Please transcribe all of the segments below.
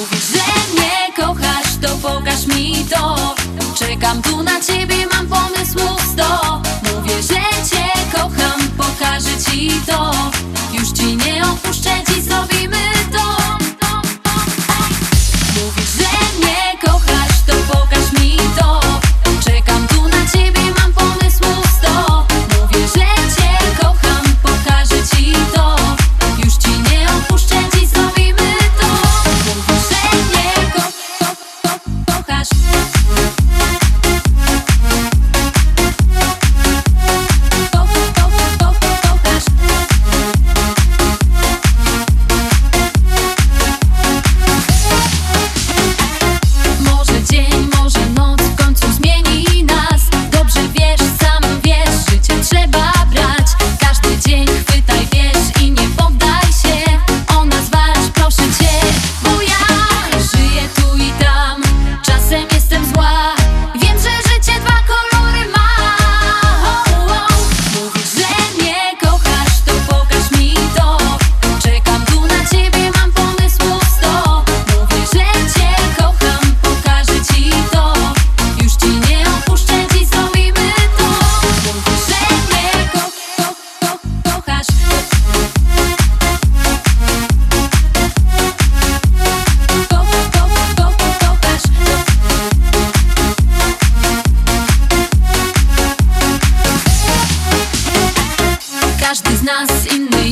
Mówisz, że mnie kochasz, to pokaż mi to. Czekam tu na ciebie.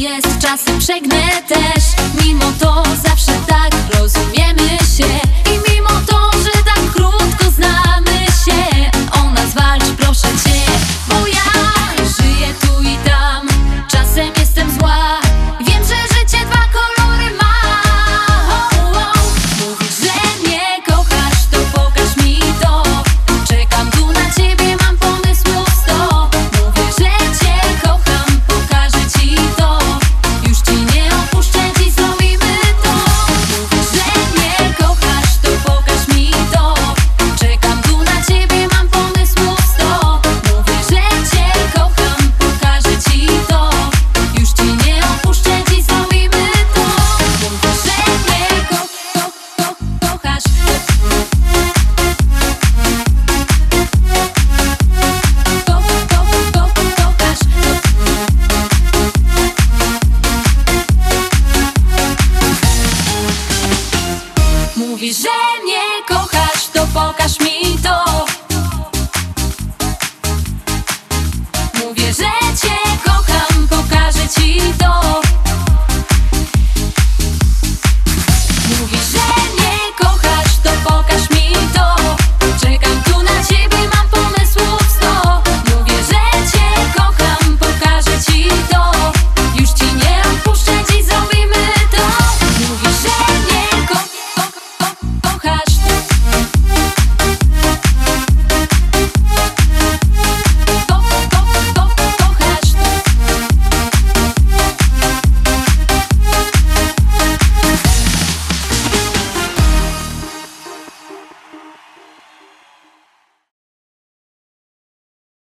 jest, czasem przegnę też. Mimo to zawsze tak rozumiemy się. pokaż mi